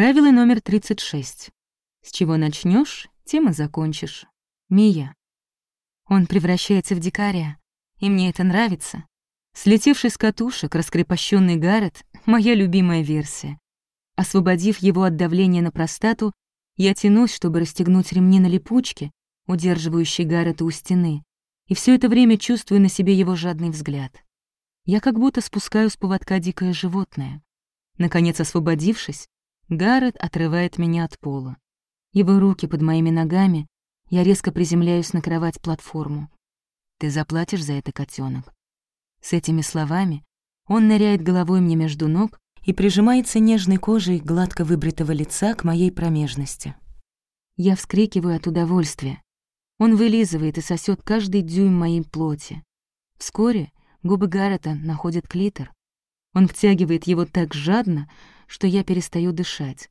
Правило номер 36. С чего начнешь, тем и закончишь. Мия. Он превращается в дикаря, и мне это нравится. Слетевший с катушек, раскрепощенный Гаррет — моя любимая версия. Освободив его от давления на простату, я тянусь, чтобы расстегнуть ремни на липучке, удерживающей Гаррета у стены, и все это время чувствую на себе его жадный взгляд. Я как будто спускаю с поводка дикое животное. Наконец, освободившись, Гаррет отрывает меня от пола. Его руки под моими ногами, я резко приземляюсь на кровать-платформу. «Ты заплатишь за это, котенок. С этими словами он ныряет головой мне между ног и прижимается нежной кожей гладко выбритого лица к моей промежности. Я вскрикиваю от удовольствия. Он вылизывает и сосет каждый дюйм моей плоти. Вскоре губы Гаррета находят клитор. Он втягивает его так жадно, что я перестаю дышать.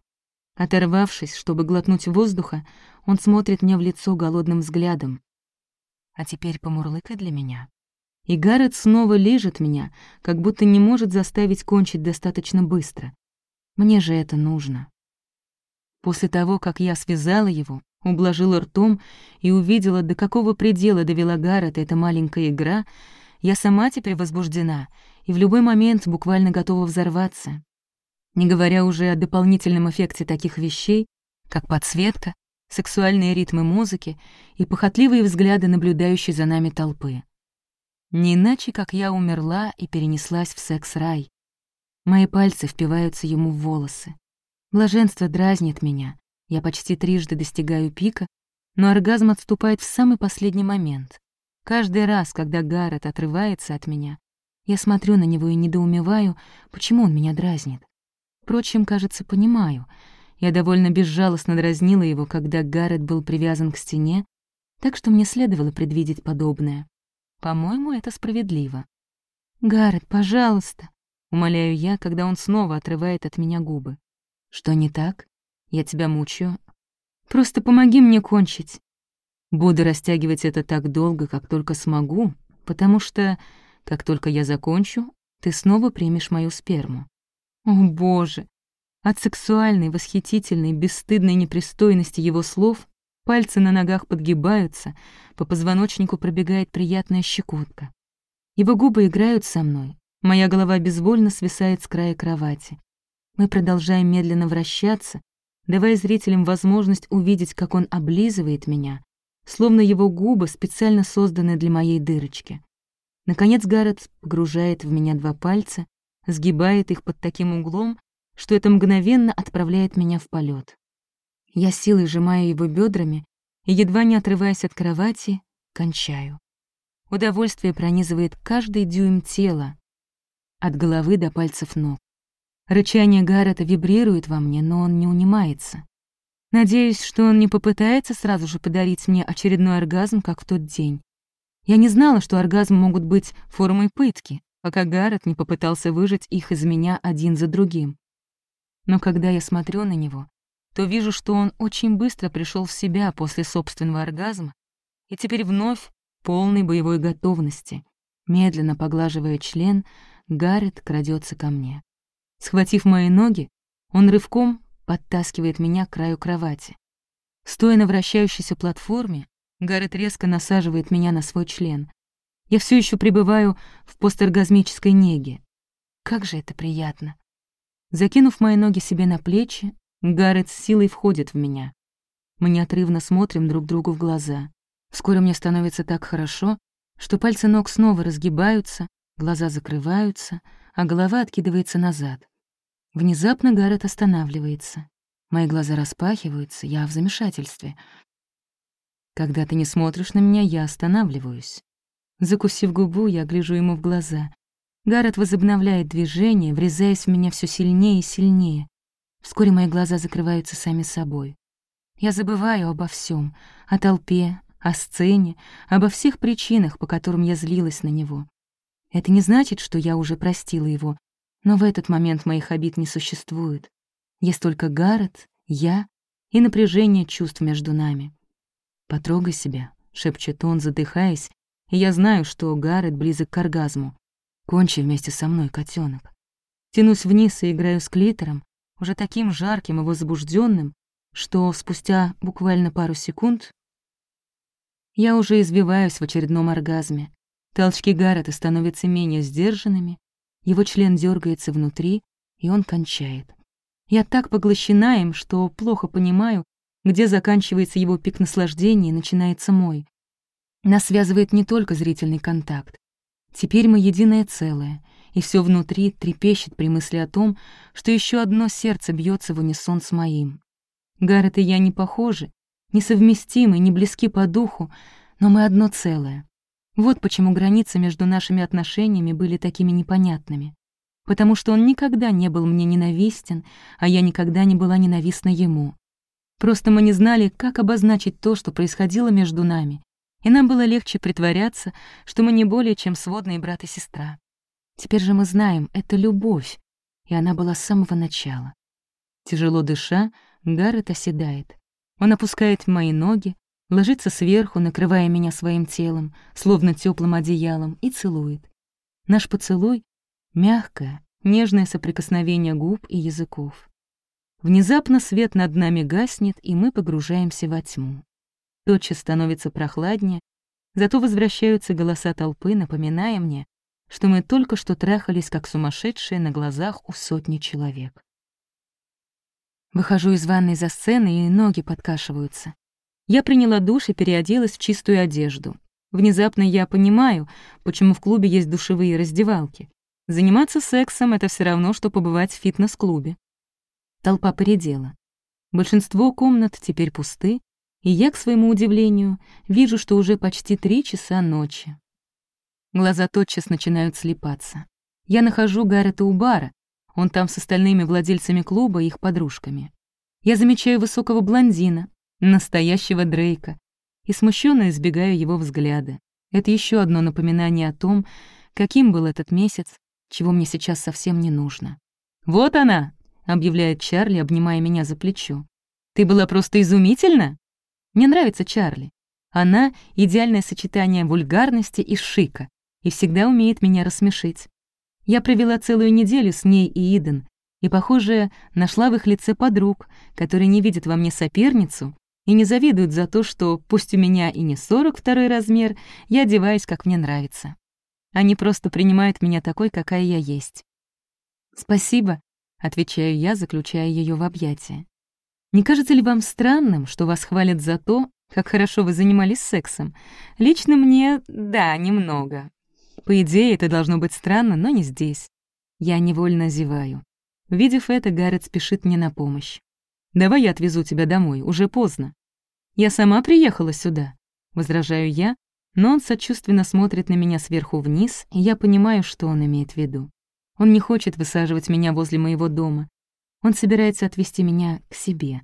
Оторвавшись, чтобы глотнуть воздуха, он смотрит мне в лицо голодным взглядом. А теперь помурлыкай для меня. И Гаррет снова лежит меня, как будто не может заставить кончить достаточно быстро. Мне же это нужно. После того, как я связала его, ублажила ртом и увидела, до какого предела довела Гаррет эта маленькая игра, я сама теперь возбуждена и в любой момент буквально готова взорваться не говоря уже о дополнительном эффекте таких вещей, как подсветка, сексуальные ритмы музыки и похотливые взгляды наблюдающей за нами толпы. Не иначе, как я умерла и перенеслась в секс-рай. Мои пальцы впиваются ему в волосы. Блаженство дразнит меня. Я почти трижды достигаю пика, но оргазм отступает в самый последний момент. Каждый раз, когда Гаррет отрывается от меня, я смотрю на него и недоумеваю, почему он меня дразнит. Впрочем, кажется, понимаю. Я довольно безжалостно дразнила его, когда Гаррет был привязан к стене, так что мне следовало предвидеть подобное. По-моему, это справедливо. «Гаррет, пожалуйста», — умоляю я, когда он снова отрывает от меня губы. «Что не так? Я тебя мучаю. Просто помоги мне кончить». Буду растягивать это так долго, как только смогу, потому что, как только я закончу, ты снова примешь мою сперму. О, Боже! От сексуальной, восхитительной, бесстыдной непристойности его слов пальцы на ногах подгибаются, по позвоночнику пробегает приятная щекотка. Его губы играют со мной, моя голова безвольно свисает с края кровати. Мы продолжаем медленно вращаться, давая зрителям возможность увидеть, как он облизывает меня, словно его губы специально созданы для моей дырочки. Наконец Гаррет погружает в меня два пальца, сгибает их под таким углом, что это мгновенно отправляет меня в полет. Я силой сжимаю его бедрами и, едва не отрываясь от кровати, кончаю. Удовольствие пронизывает каждый дюйм тела, от головы до пальцев ног. Рычание Гаррета вибрирует во мне, но он не унимается. Надеюсь, что он не попытается сразу же подарить мне очередной оргазм, как в тот день. Я не знала, что оргазмы могут быть формой пытки, пока Гаррет не попытался выжать их из меня один за другим. Но когда я смотрю на него, то вижу, что он очень быстро пришел в себя после собственного оргазма и теперь вновь полной боевой готовности. Медленно поглаживая член, Гаррет крадется ко мне. Схватив мои ноги, он рывком подтаскивает меня к краю кровати. Стоя на вращающейся платформе, Гаррет резко насаживает меня на свой член. Я все еще пребываю в посторгазмической неге. Как же это приятно. Закинув мои ноги себе на плечи, Гаррет с силой входит в меня. Мы неотрывно смотрим друг другу в глаза. Вскоре мне становится так хорошо, что пальцы ног снова разгибаются, глаза закрываются, а голова откидывается назад. Внезапно Гаррет останавливается. Мои глаза распахиваются, я в замешательстве. Когда ты не смотришь на меня, я останавливаюсь. Закусив губу, я гляжу ему в глаза. Гаррет возобновляет движение, врезаясь в меня все сильнее и сильнее. Вскоре мои глаза закрываются сами собой. Я забываю обо всем, о толпе, о сцене, обо всех причинах, по которым я злилась на него. Это не значит, что я уже простила его, но в этот момент моих обид не существует. Есть только Гаррет, я и напряжение чувств между нами. «Потрогай себя», — шепчет он, задыхаясь, и я знаю, что Гаррет близок к оргазму. Кончи вместе со мной, котенок. Тянусь вниз и играю с клитором, уже таким жарким и возбужденным, что спустя буквально пару секунд я уже извиваюсь в очередном оргазме. Толчки Гаррета становятся менее сдержанными, его член дергается внутри, и он кончает. Я так поглощена им, что плохо понимаю, где заканчивается его пик наслаждения и начинается мой. Нас связывает не только зрительный контакт. Теперь мы единое целое, и все внутри трепещет при мысли о том, что еще одно сердце бьется в унисон с моим. Гаррет и я не похожи, несовместимы, не близки по духу, но мы одно целое. Вот почему границы между нашими отношениями были такими непонятными. Потому что он никогда не был мне ненавистен, а я никогда не была ненавистна ему. Просто мы не знали, как обозначить то, что происходило между нами, и нам было легче притворяться, что мы не более чем сводные брат и сестра. Теперь же мы знаем, это любовь, и она была с самого начала. Тяжело дыша, Гаррет оседает. Он опускает мои ноги, ложится сверху, накрывая меня своим телом, словно теплым одеялом, и целует. Наш поцелуй — мягкое, нежное соприкосновение губ и языков. Внезапно свет над нами гаснет, и мы погружаемся во тьму. Тотчас становится прохладнее, зато возвращаются голоса толпы, напоминая мне, что мы только что трахались как сумасшедшие на глазах у сотни человек. Выхожу из ванной за сценой, и ноги подкашиваются. Я приняла душ и переоделась в чистую одежду. Внезапно я понимаю, почему в клубе есть душевые раздевалки. Заниматься сексом — это все равно, что побывать в фитнес-клубе. Толпа поредела. Большинство комнат теперь пусты, и я, к своему удивлению, вижу, что уже почти три часа ночи. Глаза тотчас начинают слепаться. Я нахожу Гаррета у бара, он там с остальными владельцами клуба и их подружками. Я замечаю высокого блондина, настоящего Дрейка, и смущенно избегаю его взгляда. Это еще одно напоминание о том, каким был этот месяц, чего мне сейчас совсем не нужно. «Вот она!» — объявляет Чарли, обнимая меня за плечо. «Ты была просто изумительна!» Мне нравится Чарли. Она — идеальное сочетание вульгарности и шика и всегда умеет меня рассмешить. Я провела целую неделю с ней и Иден, и, похоже, нашла в их лице подруг, которые не видят во мне соперницу и не завидуют за то, что, пусть у меня и не 42 размер, я одеваюсь, как мне нравится. Они просто принимают меня такой, какая я есть. «Спасибо», — отвечаю я, заключая ее в объятия. «Не кажется ли вам странным, что вас хвалят за то, как хорошо вы занимались сексом? Лично мне — да, немного. По идее, это должно быть странно, но не здесь. Я невольно зеваю. Видев это, Гаррет спешит мне на помощь. «Давай я отвезу тебя домой, уже поздно». «Я сама приехала сюда», — возражаю я, но он сочувственно смотрит на меня сверху вниз, и я понимаю, что он имеет в виду. Он не хочет высаживать меня возле моего дома. Он собирается отвезти меня к себе.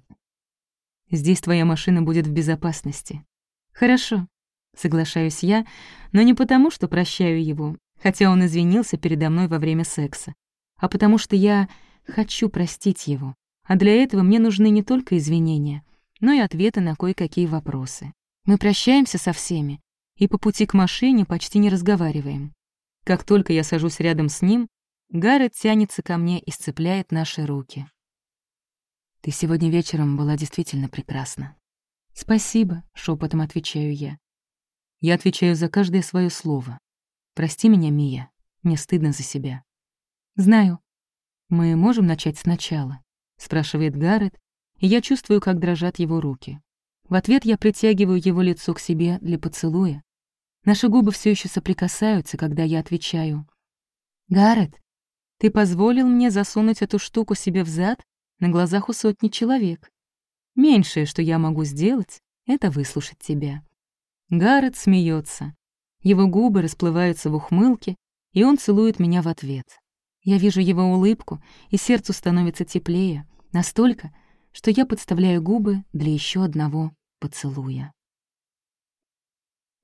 Здесь твоя машина будет в безопасности. Хорошо, Соглашаюсь я, но не потому, что прощаю его, хотя он извинился передо мной во время секса, а потому что я хочу простить его. А для этого мне нужны не только извинения, но и ответы на кое-какие вопросы. Мы прощаемся со всеми и по пути к машине почти не разговариваем. Как только я сажусь рядом с ним, Гаррет тянется ко мне и сцепляет наши руки. «Ты сегодня вечером была действительно прекрасна». «Спасибо», — шепотом отвечаю я. Я отвечаю за каждое свое слово. Прости меня, Мия, мне стыдно за себя. Знаю. Мы можем начать сначала, спрашивает Гаррет, и я чувствую, как дрожат его руки. В ответ я притягиваю его лицо к себе для поцелуя. Наши губы все еще соприкасаются, когда я отвечаю. «Гаррет, ты позволил мне засунуть эту штуку себе в зад на глазах у сотни человек. Меньшее, что я могу сделать, это выслушать тебя». Гаррет смеется. Его губы расплываются в ухмылке, и он целует меня в ответ. Я вижу его улыбку, и сердцу становится теплее, настолько, что я подставляю губы для еще одного поцелуя.